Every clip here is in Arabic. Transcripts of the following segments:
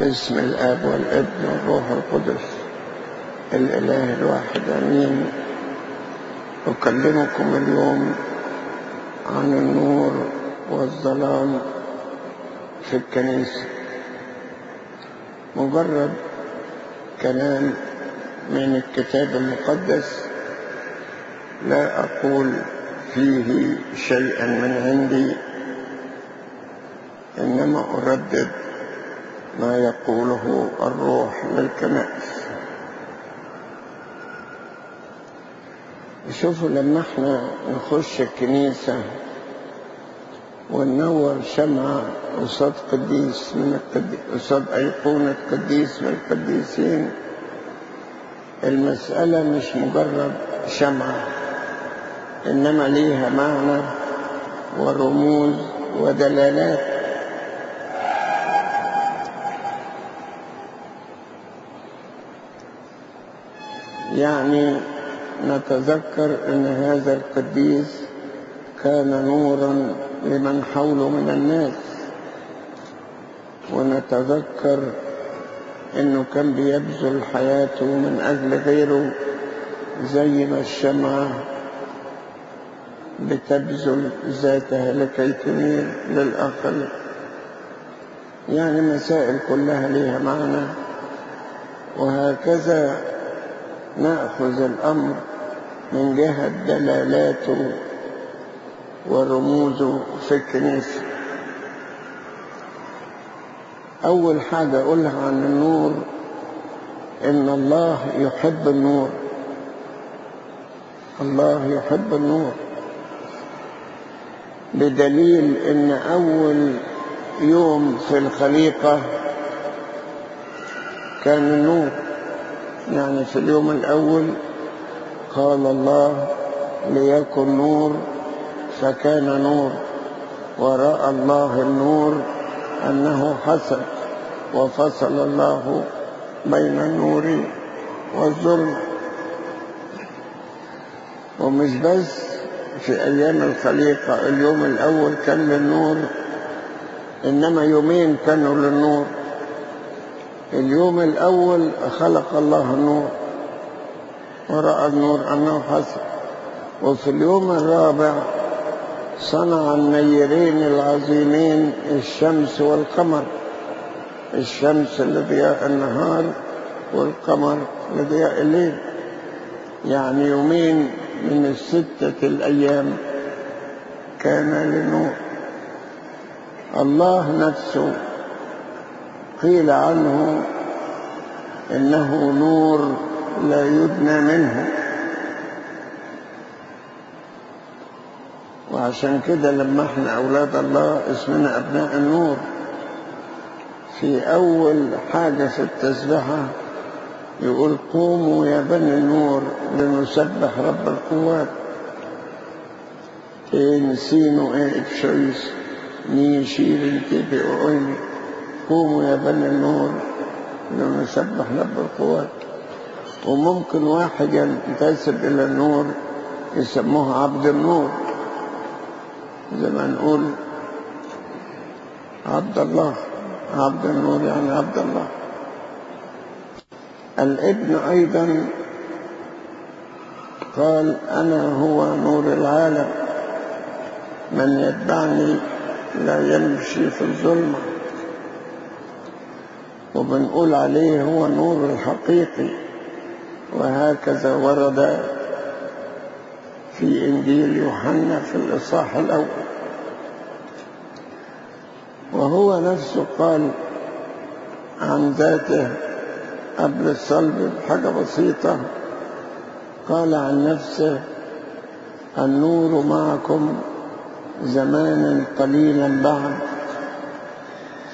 باسم الآب والابن والروح القدس الإله الواحد أمين. أكلمكم اليوم عن النور والظلام في الكنيسة. مجرد كلام من الكتاب المقدس لا أقول فيه شيئا من عندي إنما أردد ما يقوله الروح للكنائس شوفوا لما إحنا نخش الكنيسة وننور شمعة قصاد قديس من القديس قصاد أيقونة قديس من القديسين المسألة مش مجرد شمعة إنما ليها معنى ورموز ودلالات. يعني نتذكر أن هذا القديس كان نورا لمن حوله من الناس. ونتذكر أنه كان بيبذل حياته من أجل غيره زي ما الشمعة بتبذل ذاتها لكي تنير للآخرين يعني مسائل كلها لها معنى. وهكذا نأخذ الأمر من جهة دلالاته ورموزه في الكنيسة أول حاجة أقولها عن النور إن الله يحب النور. الله يحب النور. بدليل إن أول يوم في الخليقة كان النور يعني في اليوم الأول قال الله ليكن نور فكان نور ورأى الله النور أنه حسن وفصل الله بين النور والظلم. ومش بس في أيام الخليقة اليوم الأول كان للنور إنما يومين كانوا للنور. اليوم الأول خلق الله النور ورأى النور أنه حسن. وفي اليوم الرابع صنع النيرين العظيمين الشمس والقمر. الشمس لضياء النهار والقمر لضياء الليل. يعني يومين من الستة الأيام كان لنور الله نفسه قيل عنه إنه نور لا يدنى منه. وعشان كده لما إحنا أولاد الله اسمنا أبناء النور في أول حاجة في التسبحة يقول قوموا يا بني النور لنسبح رب القوات. إن سينو إيه إبشويس ني شيرين كيبي أويني قوموا يا بني النور لنسبح رب القوات. وممكن واحد ينتسب إلى النور يسموه عبد النور زي ما نقول عبد الله عبد النور يعني عبد الله. الابن أيضا قال أنا هو نور العالم. من يتبعني لا يمشي في الظلمة. وبنقول عليه هو النور الحقيقي وهكذا ورد في إنجيل يوحنا في الإصحاح الأول. وهو نفسه قال عن ذاته قبل الصلب بحاجة بسيطة قال عن نفسه النور معكم زمانا قليلا بعد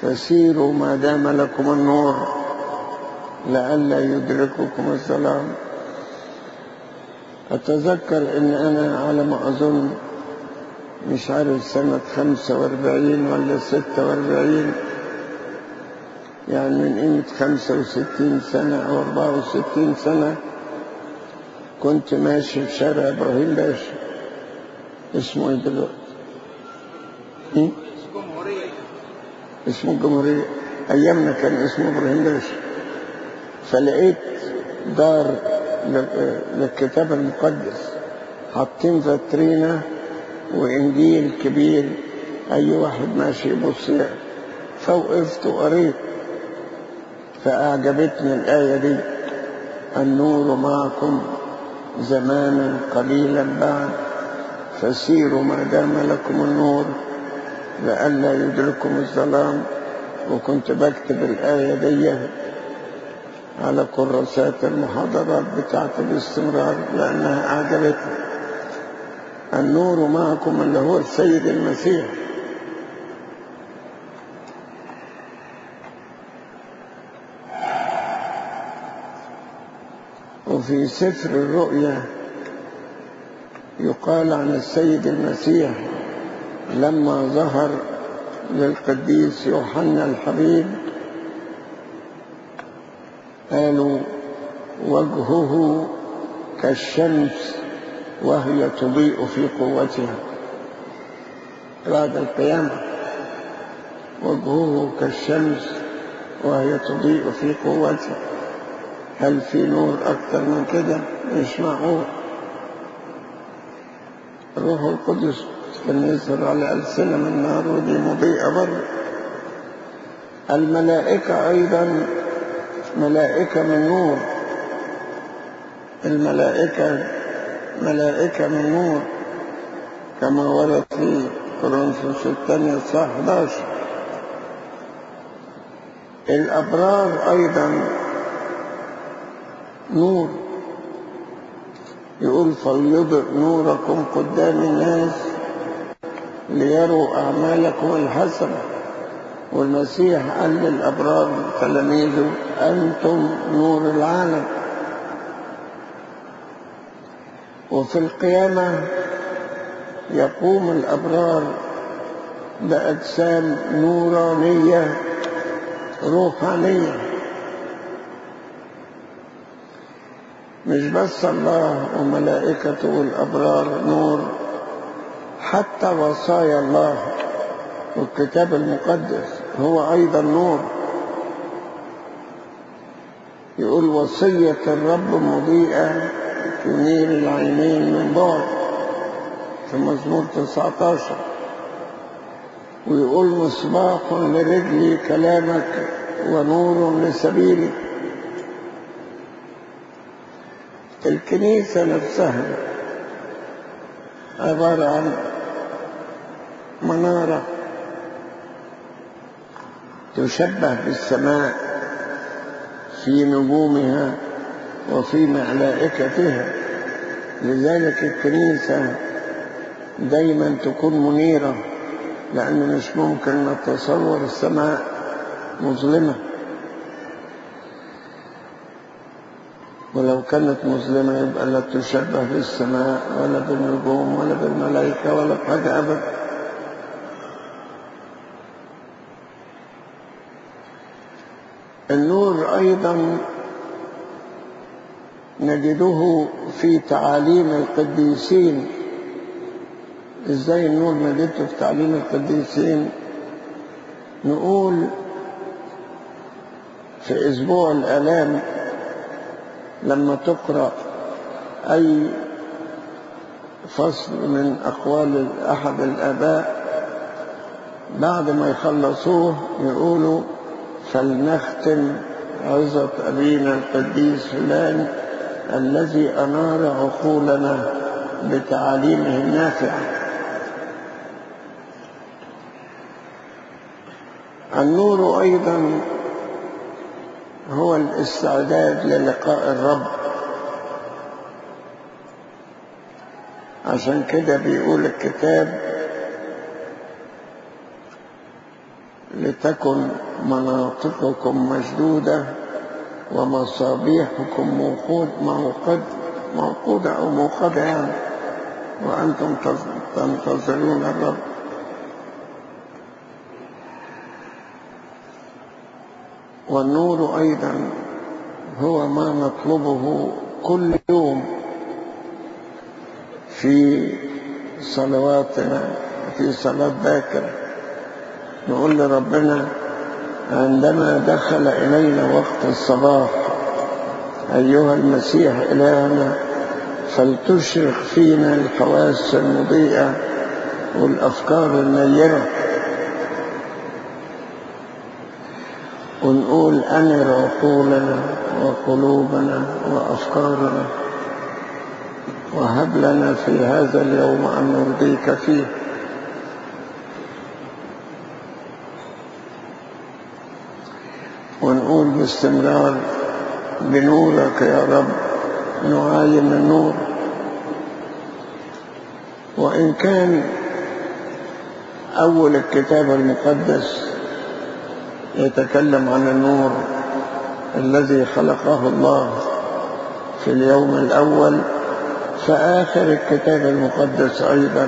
فسيروا ما دام لكم النور لئلا يدرككم الظلام أتذكر أن أنا على ما أظن مش عارف سنة خمسة وأربعين ولا ستة وأربعين يعني من قيمة خمسة وستين سنة أو أربعة وستين سنة كنت ماشي في شارع إبراهيم باشا اسمه إيه دلوقتي؟ اسمه الجمهورية أيامنا كان اسمه إبراهيم باشا فلقيت دار للكتاب المقدس حاطين فاترينا وإنجيل كبير. أي واحد ماشي يبص فوقفت وقريت. فأعجبتني الآية دي. النور معكم زمانا قليلا بعد. فسيروا ما دام لكم النور. لئلا يدركم الظلام وكنت بكتب الآية دي على كراسات المحاضرات بتاعت باستمرار لأنها أعجبتني النور معكم اللي هو السيد المسيح. وفي سفر الرؤيا يقال عن السيد المسيح. لما ظهر للقديس يوحنا الحبيب قالوا وجهه كالشمس وهي تضيء في قوتها. بعد القيامة وجهه كالشمس وهي تضيء في قوتها. هل في نور أكثر من كده؟ مش معقول الروح القدس كان يظهر على ألسنة من نار ودي مضيئة برضه الملائكة أيضا ملائكة من نور. الملائكة ملائكة من نور. كما ورد في كورنثوس الثانية صح 11 الأبرار أيضا نور. يقول فليضئ نوركم قدام الناس. ليروا أعمالكم الحسنة. والمسيح قال للأبرار تلاميذه أنتم نور العالم. وفي القيامة يقوم الأبرار بأجسام نورانية روحانية. مش بس الله وملائكته والأبرار نور حتى وصايا الله والكتاب المقدس هو أيضا نور. يقول وصية الرب مضيئة تنير العينين من بعد في مزمور 19 ويقول مصباح لرجلي كلامك ونور لسبيلي. الكنيسة نفسها عبارة عن منارة تشبه بالسماء في نجومها وفي ملائكتها. لذلك الكنيسة دايما تكون منيرة لأن مش ممكن نتصور السماء مظلمة. ولو كانت مظلمة يبقى لا تشبه بالسماء ولا بالنجوم ولا بالملائكة ولا بحاجة أبدا. النور أيضا نجده في تعاليم القديسين. إزاي النور نجده في تعليم القديسين؟ نقول في أسبوع الالام لما تقرأ أي فصل من أقوال أحد الآباء بعد ما يخلصوه يقولوا فلنختم عظة أبينا القديس فلان الذي أنار عقولنا بتعاليمه النافعة. النور أيضا هو الاستعداد للقاء الرب. عشان كده بيقول الكتاب لتكن مناطقكم مشدودة ومصابيحكم موقود موقد موقودة أو موقدة يعني. وأنتم تنتظرون الرب. والنور أيضا هو ما نطلبه كل يوم في صلواتنا في صلاة باكر نقول لربنا عندما دخل إلينا وقت الصباح أيها المسيح إلهنا فلتشرق فينا الحواس المضيئة والأفكار النيرة. ونقول أنر عقولنا وقلوبنا وأفكارنا وهب لنا في هذا اليوم أن نرضيك فيه ونقول باستمرار بنورك يا رب نعاين النور. وإن كان أول الكتاب المقدس يتكلم عن النور الذي خلقه الله في اليوم الأول فآخر الكتاب المقدس أيضا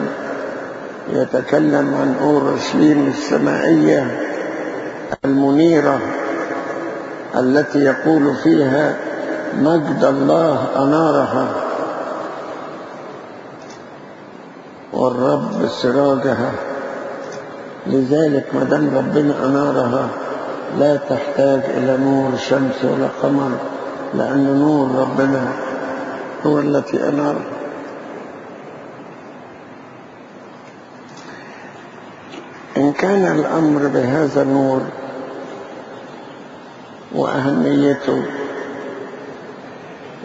يتكلم عن أورشليم السمائية المنيرة. التي يقول فيها مجد الله أنارها. والرب سراجها. لذلك ما دام ربنا أنارها لا تحتاج إلى نور شمس ولا قمر لأن نور ربنا هو التي أنار. إن كان الأمر بهذا النور وأهميته.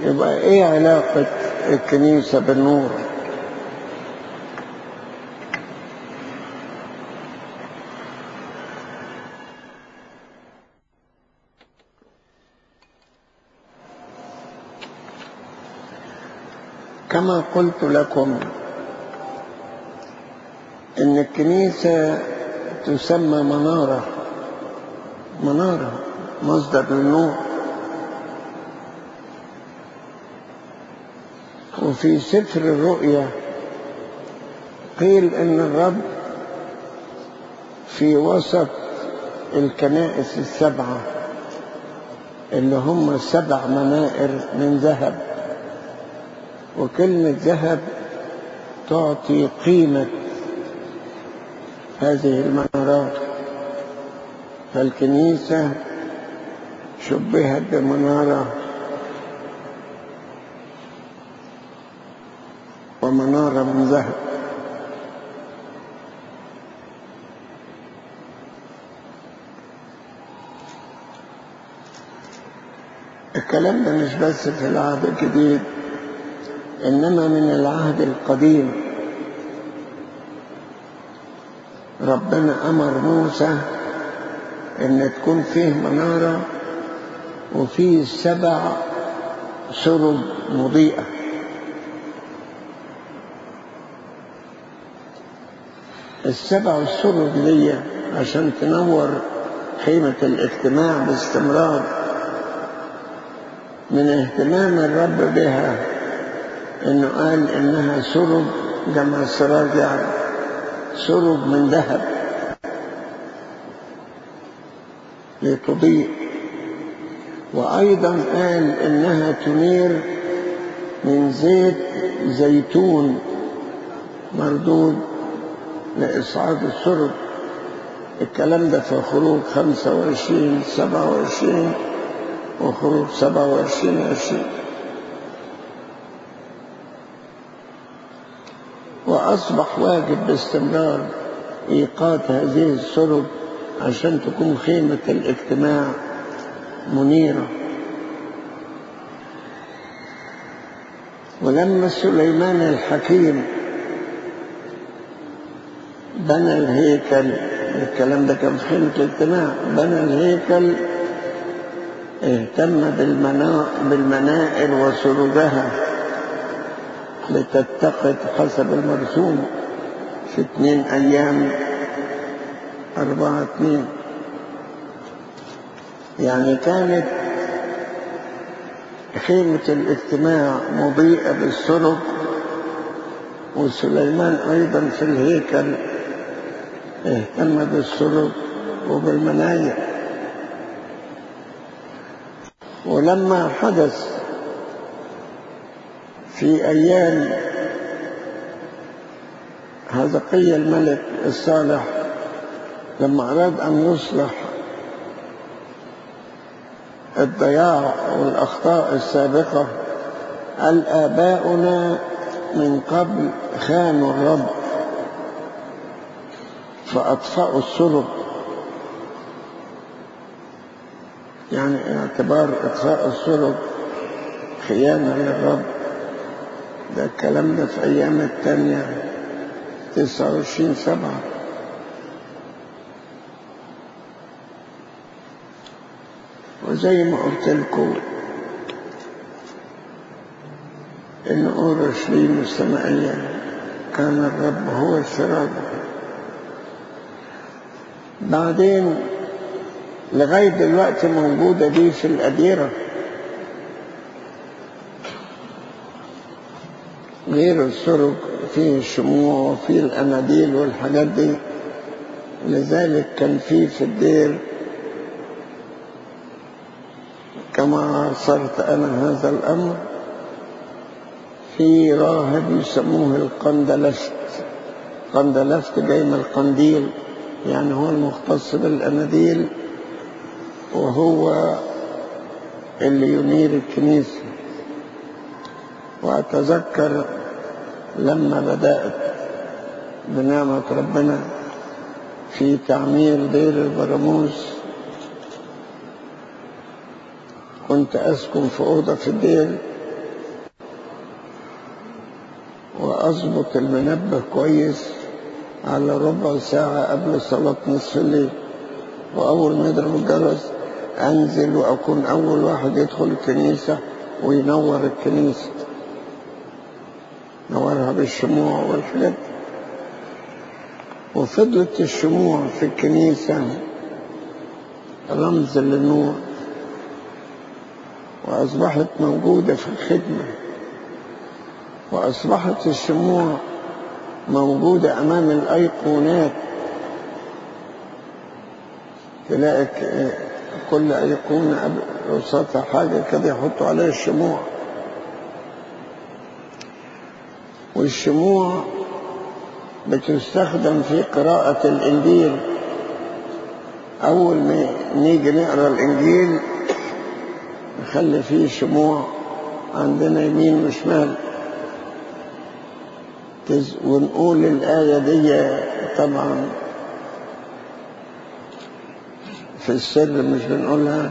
يبقى إيه علاقة الكنيسة بالنور؟ كما قلت لكم إن الكنيسة تسمى منارة. منارة. مصدر للنور وفي سفر الرؤيا قيل إن الرب في وسط الكنائس السبعة اللي هم سبع منائر من ذهب وكلمة ذهب تعطي قيمة هذه المنارات. فالكنيسة شبهت بمنارة. ومنارة من ذهب. الكلام ده مش بس في العهد الجديد إنما من العهد القديم. ربنا أمر موسى إن تكون فيه منارة وفيه سبع سرب مضيئة. السبع السرب دي عشان تنور خيمة الاجتماع باستمرار من اهتمام الرب بها إنه قال إنها سرب جمع سراج يعني سرب من ذهب لتضيء وأيضا قال إنها تنير من زيت زيتون مردود لإصعاد السرب الكلام ده في خروج 25 27 وخروج 27 20 وأصبح واجب باستمرار إيقاد هذه السرب عشان تكون خيمة الاجتماع. منيرة ولما سليمان الحكيم بنى الهيكل الكلام ده كان في الاجتماع بنى الهيكل اهتم بالمنائر وسروجها لتتقد حسب المرسوم في اثنين أيام أربعة اثنين. يعني كانت خيمة الاجتماع مضيئة بالسرب وسليمان أيضا في الهيكل اهتم بالسرب وبالمناير ولما حدث في أيام هذقي الملك الصالح لما أراد أن يصلح الضياع والأخطاء السابقة. الآباؤنا من قبل خانوا الرب فأطفأوا السرب يعني اعتبار إطفاء السرب خيانة للرب ده الكلام ده في أيام التانية تسعة وعشرين سبعة. وزي ما قلت لكم إن أورشليم السمائية كان الرب هو السراج بعدين لغاية دلوقتي موجودة دي في الأديرة. غير السرج فيه الشموع وفيه الأناديل والحاجات دي. لذلك كان فيه في الدير كما عاصرت أنا هذا الأمر في راهب يسموه القندلست. قندلست جاي من القنديل يعني هو المختص بالأناديل وهو اللي ينير الكنيسة. وأتذكر لما بدأت بنعمة ربنا في تعمير دير البراموس كنت أسكن في أوضة في الدير وأظبط المنبه كويس على ربع ساعة قبل صلاة نصف الليل. وأول ما يضرب الجرس أنزل وأكون أول واحد يدخل الكنيسة وينور الكنيسة. نورها بالشموع والحاجات. وفضلت الشموع في الكنيسة رمز للنور. وأصبحت موجودة في الخدمة. وأصبحت الشموع موجودة أمام الأيقونات. تلاقي كل أيقونة قصادها حاجة كده يحطوا عليها الشموع والشموع بتستخدم في قراءة الإنجيل. أول ما نيجي نقرأ الإنجيل نخلي فيه شموع عندنا يمين وشمال. ونقول الآية دي طبعا في السر مش بنقولها.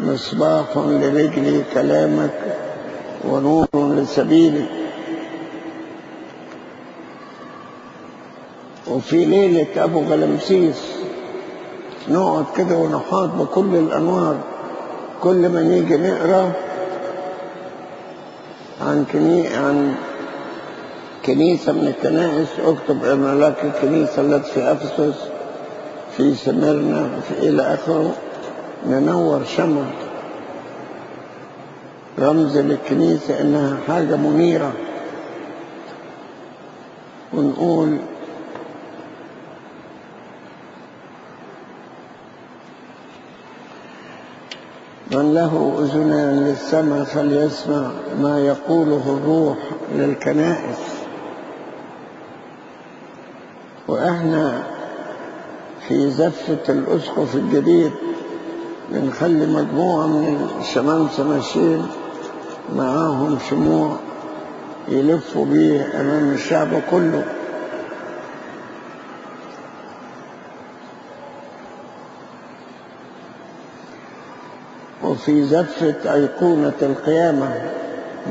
مصباح لرجلي كلامك ونور لسبيلي. وفي ليلة أبو غلمسيس نقعد كده ونحاط بكل الأنوار. كل ما نيجي نقرأ عن كني عن كنيسة من الكنائس أكتب ملاك الكنيسة التي في أفسس في سمرنا في إلى آخره. ننور شمع رمز للكنيسة إنها حاجة منيرة. ونقول من له أذنان للسمع فليسمع ما يقوله الروح للكنائس. وإحنا في زفة الأسقف الجديد بنخلي مجموعة من الشمامسة ماشيين معاهم شموع يلفوا بيه أمام الشعب كله. وفي زفة أيقونة القيامة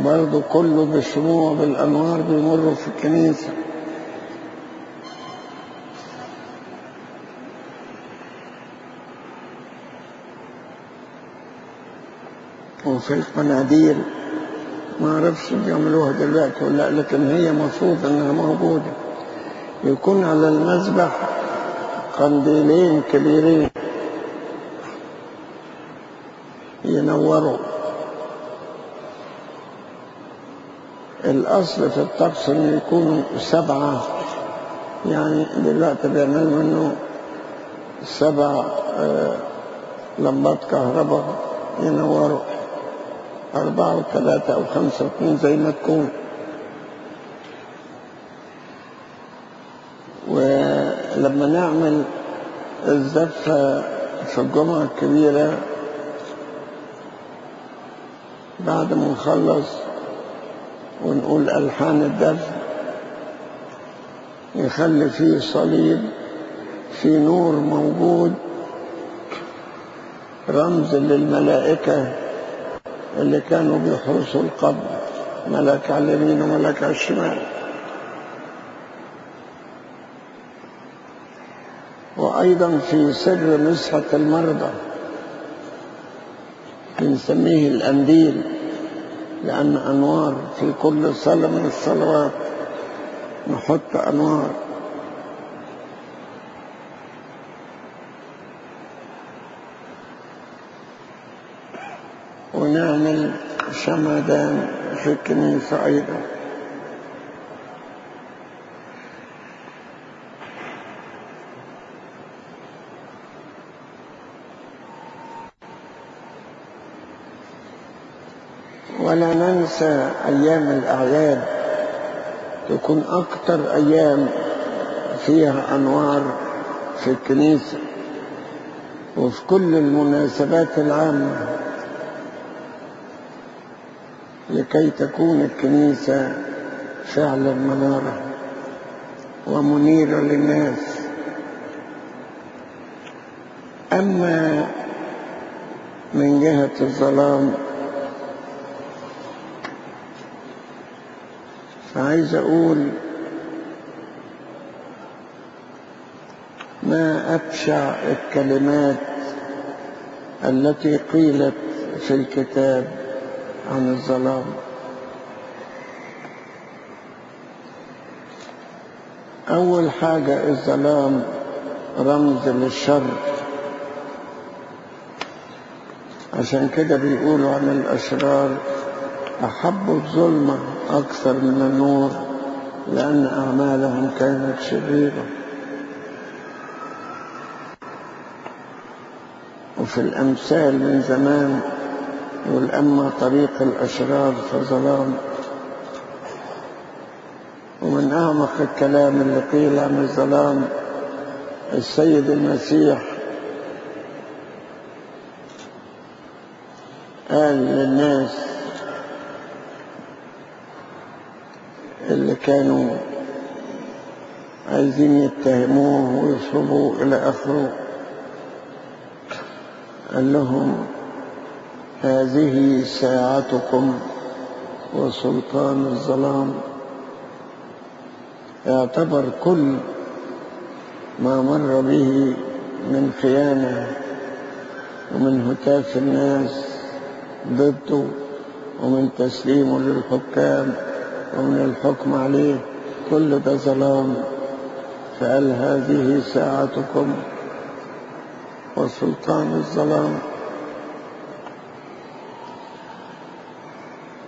برضو كله بالشموع بالأنوار بيمروا في الكنيسة. وفي القناديل ما أعرفش بيعملوها دلوقتي ولا لأ لكن هي مفروض إنها موجودة. يكون على المذبح قنديلين كبيرين. ينوروا الأصل في الطقس إنه يكونوا سبعة يعني دلوقتي بيعمل منه سبع آه لمبات كهرباء ينوروا أربعة وثلاثة أو خمسة واثنين زي ما تكون. ولما نعمل الزفة في الجمعة الكبيرة بعد ما نخلص ونقول ألحان الدفن يخلي فيه صليب في نور موجود رمز للملائكة اللي كانوا بيحرسوا القبر ملك على اليمين وملك على الشمال. وأيضا في سر مسحة المرضى. بنسميه الأنديل لأن أنوار في كل صلاة من الصلوات نحط أنوار. ونعمل شمعدان في الكنيسة أيضا. ولا ننسى أيام الأعياد. تكون أكثر أيام فيها أنوار في الكنيسة. وفي كل المناسبات العامة. لكي تكون الكنيسة فعلا منارة ومنيرة للناس. أما من جهة الظلام فعايز أقول ما أبشع الكلمات التي قيلت في الكتاب عن الظلام. أول حاجة الظلام رمز للشر. عشان كده بيقولوا عن الأشرار أحبوا الظلمة أكثر من النور لأن أعمالهم كانت شريرة. وفي الأمثال من زمان يقول أما طريق الأشرار فظلام. ومن أعمق الكلام اللي قيل عن الظلام السيد المسيح. قال للناس اللي كانوا عايزين يتهموه ويصلبوه إلى آخره. قال لهم هذه ساعتكم وسلطان الظلام. يعتبر كل ما مر به من خيانة ومن هتاف الناس ضده ومن تسليمه للحكام. ومن الحكم عليه كل ده ظلام فقال هذه ساعتكم وسلطان الظلام؟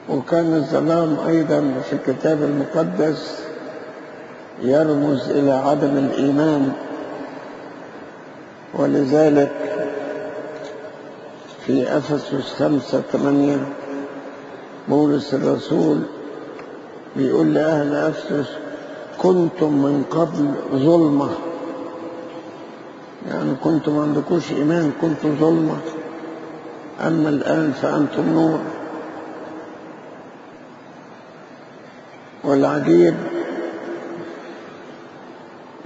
وكان الظلام أيضا في الكتاب المقدس يرمز إلى عدم الإيمان. ولذلك في أفسس خمسة ثمانية بولس الرسول بيقول لأهل أفسس كنتم من قبل ظلمة. يعني كنتم ما عندكوش إيمان كنتم ظلمة. أما الآن فأنتم نور. والعجيب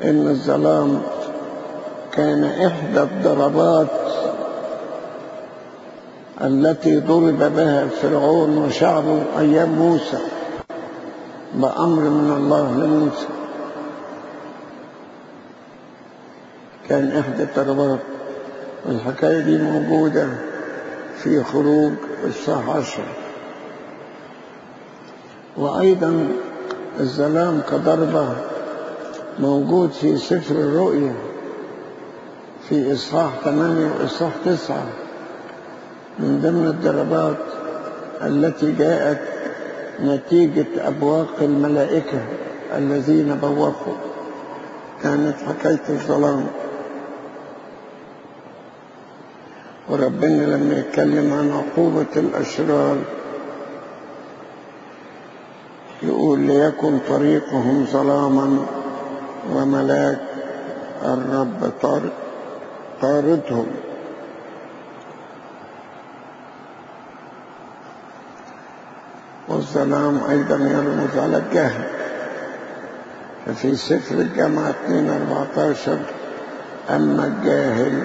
إن الظلام كان إحدى الضربات التي ضرب بها فرعون وشعبه أيام موسى. بأمر من الله لموسى كان إحدى الضربات والحكاية دي موجودة في خروج الساعة عشر وأيضا الظلام كضربة موجود في سفر الرؤيا في إصحاح ثمانية وإصحاح تسعة من ضمن الضربات التي جاءت نتيجة أبواق الملائكة الذين بوقوا. كانت حكاية الظلام. وربنا لما يتكلم عن عقوبة الأشرار يقول ليكن طريقهم ظلاما وملاك الرب طاردهم. والظلام أيضا يرمز على الجهل. ففي سفر الجامعة 2 14 أما الجاهل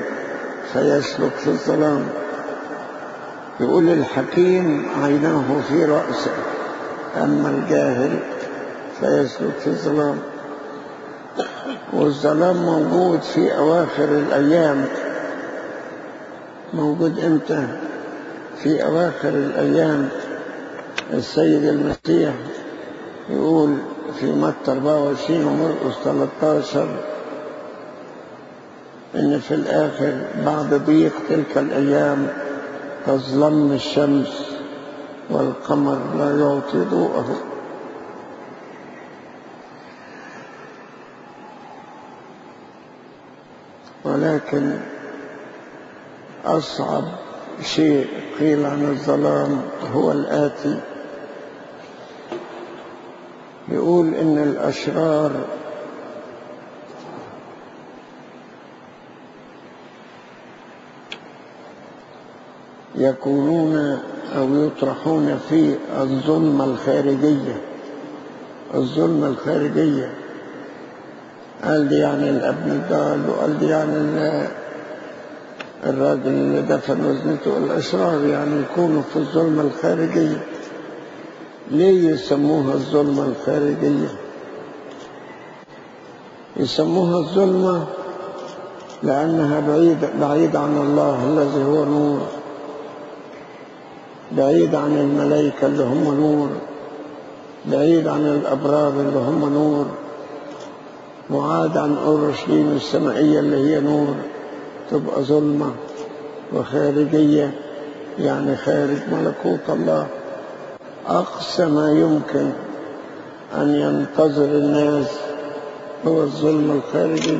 فيسلك في الظلام. يقول الحكيم عيناه في رأسه أما الجاهل فيسلك في الظلام. والظلام موجود في أواخر الأيام. موجود إمتى؟ في أواخر الأيام. السيد المسيح يقول في متى 24 ومرقس 13 إن في الآخر بعد ضيق تلك الأيام تظلم الشمس والقمر لا يعطي ضوءه. ولكن أصعب شيء قيل عن الظلام هو الآتي. يقول إن الأشرار يكونون أو يطرحون في الظلمة الخارجية. الظلمة الخارجية. قال دي يعني الأبن الضال وقال دي يعني الراجل اللي دفن وزنته. الأشرار يعني يكونوا في الظلمة الخارجية. ليه يسموها الظلمة الخارجية. يسموها الظلمة لأنها بعيد بعيد عن الله الذي هو نور. بعيد عن الملائكة اللي هم نور. بعيد عن الأبرار اللي هم نور. معاد عن أورشليم السمائية اللي هي نور. تبقى ظلمة وخارجية يعني خارج ملكوت الله. أقصى ما يمكن أن ينتظر الناس هو الظلم الخارجي.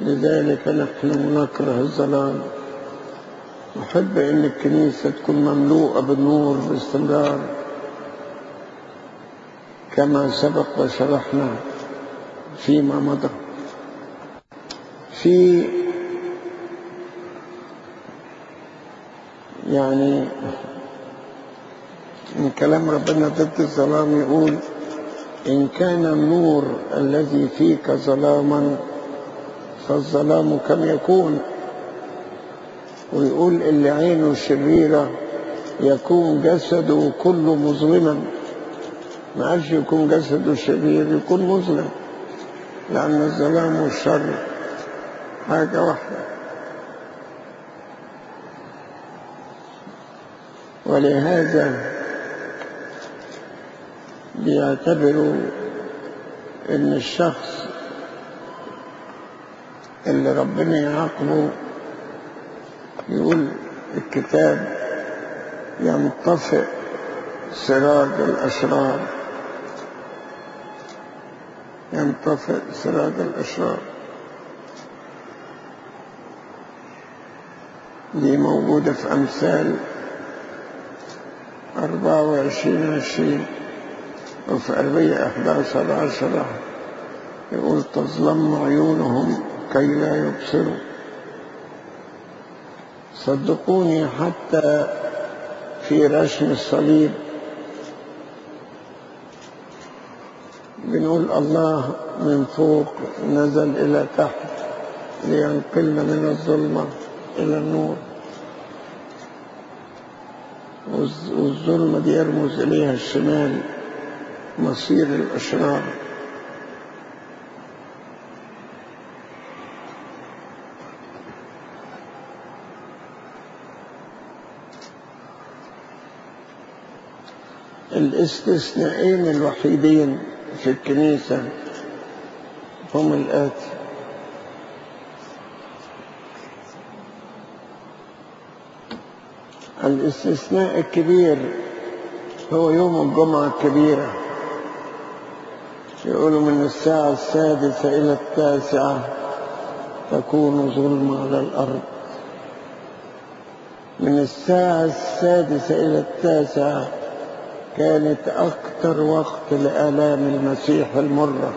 لذلك نحن نكره الظلام. نحب أن الكنيسة تكون مملوءة بالنور باستمرار كما سبق وشرحنا فيما مضى. في يعني من كلام ربنا ضد الظلام يقول إن كان النور الذي فيك ظلاما فالظلام كم يكون؟ ويقول اللي عينه شريرة يكون جسده كله مظلما. ما قالش يكون جسده شرير يكون مظلم. لأن الظلام والشر حاجة واحدة. ولهذا بيعتبروا إن الشخص اللي ربنا يعاقبه يقول الكتاب ينطفئ سراج الأشرار ينطفئ سراج الأشرار دي موجودة في أمثال أربعة وعشرين عشرين. وفي أربية أحداشر عشرة يقول تظلم عيونهم كي لا يبصروا. صدقوني حتى في رسم الصليب. بنقول الله من فوق نزل إلى تحت لينقلنا من الظلمة إلى النور. والظلمة دي يرمز إليها الشمال. مصير الأشرار. الإستثنائين الوحيدين في الكنيسة هم الآتي الإستثناء الكبير هو يوم الجمعة الكبيرة. يقولوا من الساعة السادسة إلى التاسعة تكون ظلمة على الأرض. من الساعة السادسة إلى التاسعة كانت أكثر وقت لآلام المسيح المرة.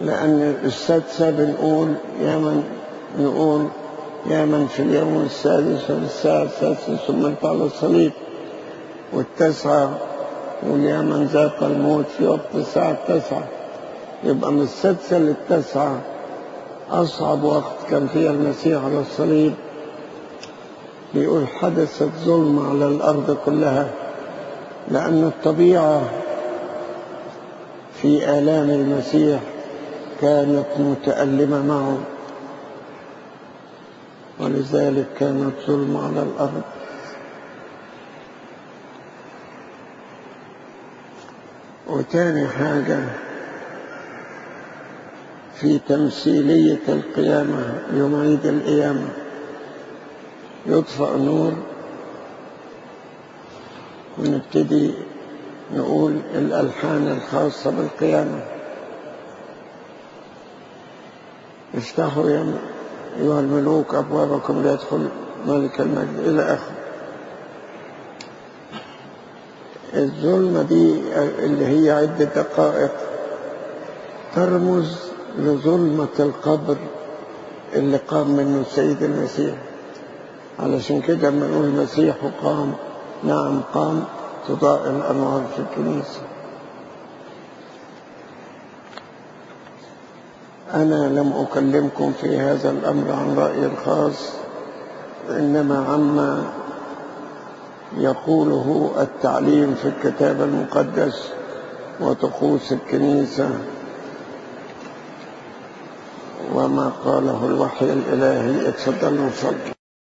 لأن السادسة بنقول يا من نقول يا من في اليوم السادس وفي الساعة السادسة ثم انت على الصليب والتسعة يقول يا من ذاق الموت في وقت الساعة التاسعة. يبقى من السادسة للتاسعة أصعب وقت كان فيها المسيح على الصليب. بيقول حدثت ظلم على الأرض كلها لأن الطبيعة في آلام المسيح كانت متألمة معه. ولذلك كانت ظلم على الأرض. وتاني حاجة في تمثيلية القيامة يوم عيد القيامة. يطفأ نور. ونبتدي نقول الألحان الخاصة بالقيامة. افتحوا يا أيها الملوك أبوابكم ليدخل ملك المجد إلى آخره. الظلمة دي اللي هي عدة دقائق ترمز لظلمة القبر اللي قام منه السيد المسيح. علشان كده لما نقول المسيح قام. نعم قام تضاء الأنوار في الكنيسة. أنا لم أكلمكم في هذا الأمر عن رأيي الخاص إنما عما يقوله التعليم في الكتاب المقدس وطقوس الكنيسة وما قاله الوحي الإلهي اتفضلوا وصلوا